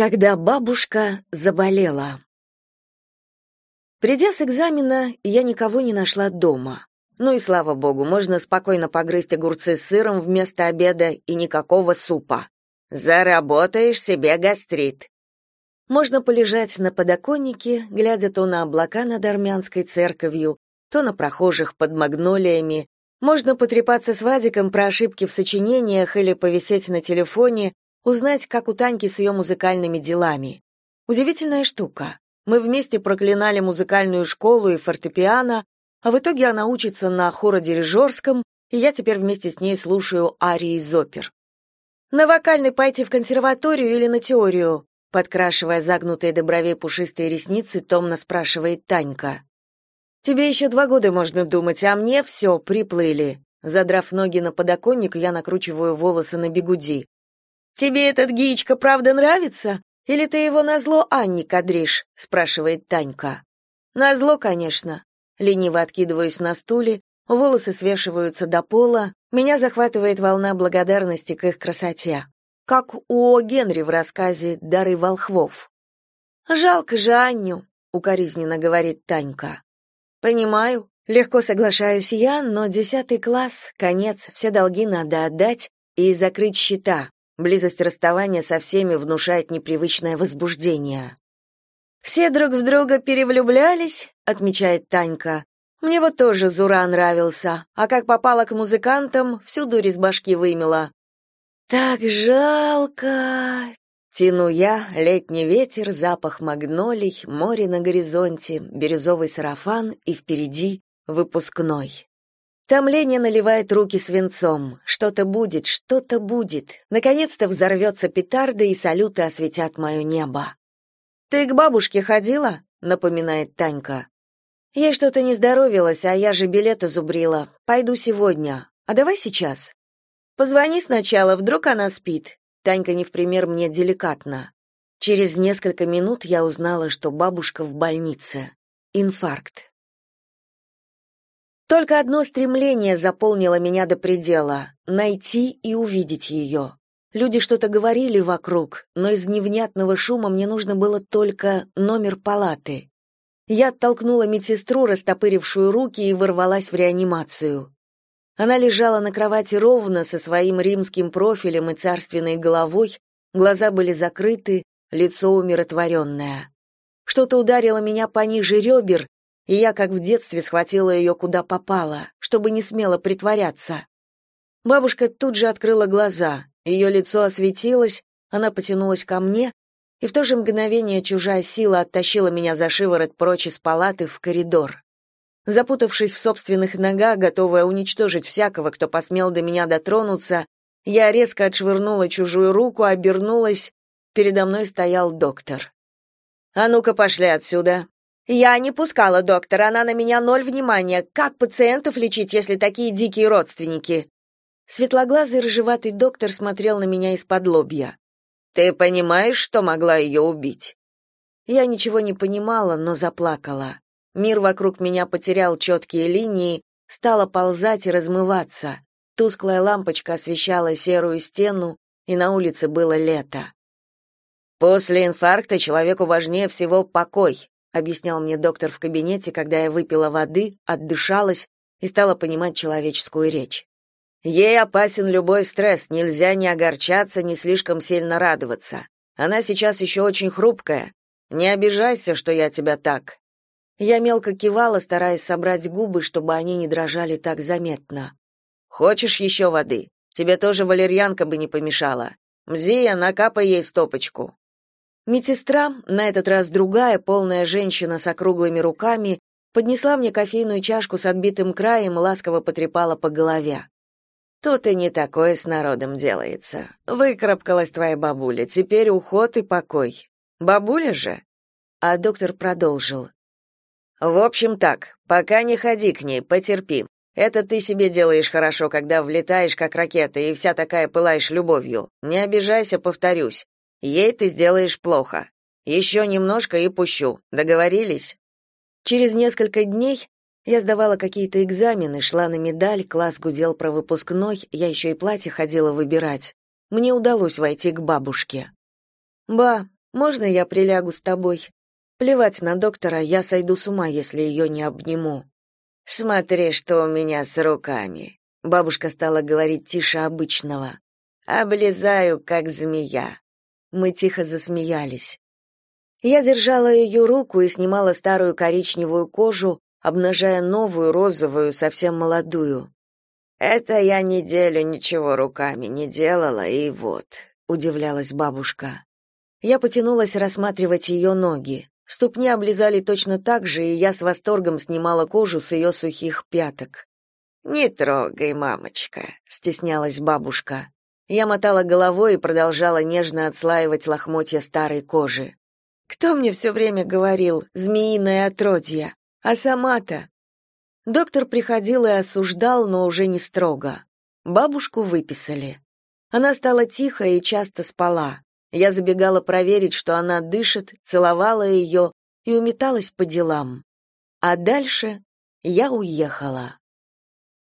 Когда бабушка заболела. Придя с экзамена, я никого не нашла дома. Ну и слава богу, можно спокойно погрызть огурцы с сыром вместо обеда и никакого супа. Заработаешь себе гастрит. Можно полежать на подоконнике, глядя то на облака над армянской церковью, то на прохожих под магнолиями. Можно потрепаться с Вадиком про ошибки в сочинениях или повисеть на телефоне, узнать, как у Таньки с ее музыкальными делами. Удивительная штука. Мы вместе проклинали музыкальную школу и фортепиано, а в итоге она учится на хородирижерском, и я теперь вместе с ней слушаю арии из опер. «На вокальный пойти в консерваторию или на теорию?» Подкрашивая загнутые до бровей пушистые ресницы, томно спрашивает Танька. «Тебе еще два года можно думать, а мне все, приплыли». Задрав ноги на подоконник, я накручиваю волосы на бегуди. «Тебе этот геичка правда нравится? Или ты его назло Анне кадришь?» — спрашивает Танька. «Назло, конечно». Лениво откидываюсь на стуле, волосы свешиваются до пола, меня захватывает волна благодарности к их красоте. Как у О. Генри в рассказе «Дары волхвов». «Жалко же Анню», — укоризненно говорит Танька. «Понимаю, легко соглашаюсь я, но десятый класс, конец, все долги надо отдать и закрыть счета. Близость расставания со всеми внушает непривычное возбуждение. «Все друг в друга перевлюблялись», — отмечает Танька. «Мне вот тоже Зура нравился, а как попала к музыкантам, всю дурь из башки вымела». «Так жалко!» Тяну я, летний ветер, запах магнолий, море на горизонте, бирюзовый сарафан и впереди выпускной. Томление наливает руки свинцом. Что-то будет, что-то будет. Наконец-то взорвется петарда, и салюты осветят мое небо. «Ты к бабушке ходила?» — напоминает Танька. «Ей что-то не здоровилось, а я же билеты зубрила. Пойду сегодня. А давай сейчас?» «Позвони сначала, вдруг она спит». Танька не в пример мне деликатно. Через несколько минут я узнала, что бабушка в больнице. Инфаркт. Только одно стремление заполнило меня до предела — найти и увидеть ее. Люди что-то говорили вокруг, но из невнятного шума мне нужно было только номер палаты. Я оттолкнула медсестру, растопырившую руки, и ворвалась в реанимацию. Она лежала на кровати ровно, со своим римским профилем и царственной головой, глаза были закрыты, лицо умиротворенное. Что-то ударило меня пониже ребер, и я, как в детстве, схватила ее куда попало, чтобы не смело притворяться. Бабушка тут же открыла глаза, ее лицо осветилось, она потянулась ко мне, и в то же мгновение чужая сила оттащила меня за шиворот прочь из палаты в коридор. Запутавшись в собственных ногах, готовая уничтожить всякого, кто посмел до меня дотронуться, я резко отшвырнула чужую руку, обернулась. Передо мной стоял доктор. «А ну-ка, пошли отсюда!» Я не пускала доктора, она на меня ноль внимания. Как пациентов лечить, если такие дикие родственники? Светлоглазый рыжеватый доктор смотрел на меня из-под лобья. Ты понимаешь, что могла ее убить? Я ничего не понимала, но заплакала. Мир вокруг меня потерял четкие линии, стало ползать и размываться. Тусклая лампочка освещала серую стену, и на улице было лето. После инфаркта человеку важнее всего покой, объяснял мне доктор в кабинете, когда я выпила воды, отдышалась и стала понимать человеческую речь. Ей опасен любой стресс, нельзя ни огорчаться, ни слишком сильно радоваться. Она сейчас еще очень хрупкая. Не обижайся, что я тебя так. Я мелко кивала, стараясь собрать губы, чтобы они не дрожали так заметно. Хочешь еще воды? Тебе тоже валерьянка бы не помешала. Мзия, накапай ей стопочку. Медсестра, на этот раз другая, полная женщина с округлыми руками, поднесла мне кофейную чашку с отбитым краем и ласково потрепала по голове. «Тут и не такое с народом делается. Выкарабкалась твоя бабуля, теперь уход и покой. Бабуля же?» А доктор продолжил. «В общем так, пока не ходи к ней, потерпи. Это ты себе делаешь хорошо, когда влетаешь как ракета и вся такая пылаешь любовью. Не обижайся, повторюсь. Ей ты сделаешь плохо. Еще немножко и пущу. Договорились? Через несколько дней я сдавала какие-то экзамены, шла на медаль, класс гудел про выпускной, я еще и платье ходила выбирать. Мне удалось войти к бабушке. «Ба, Можно я прилягу с тобой? Плевать на доктора, я сойду с ума, если ее не обниму. Смотри, что у меня с руками. Бабушка стала говорить тише обычного. Облизаю, как змея. Мы тихо засмеялись. Я держала ее руку и снимала старую коричневую кожу, обнажая новую розовую, совсем молодую. Это я неделю ничего руками не делала, и вот, удивлялась бабушка. Я потянулась рассматривать ее ноги. Ступни облизали точно так же, и я с восторгом снимала кожу с ее сухих пяток. «Не трогай, мамочка», — стеснялась бабушка. Я мотала головой и продолжала нежно отслаивать лохмотья старой кожи. «Кто мне все время говорил, змеиное отродье? А сама-то?» Доктор приходил и осуждал, но уже не строго. Бабушку выписали. Она стала тихо и часто спала. Я забегала проверить, что она дышит, целовала ее и уметалась по делам. А дальше я уехала.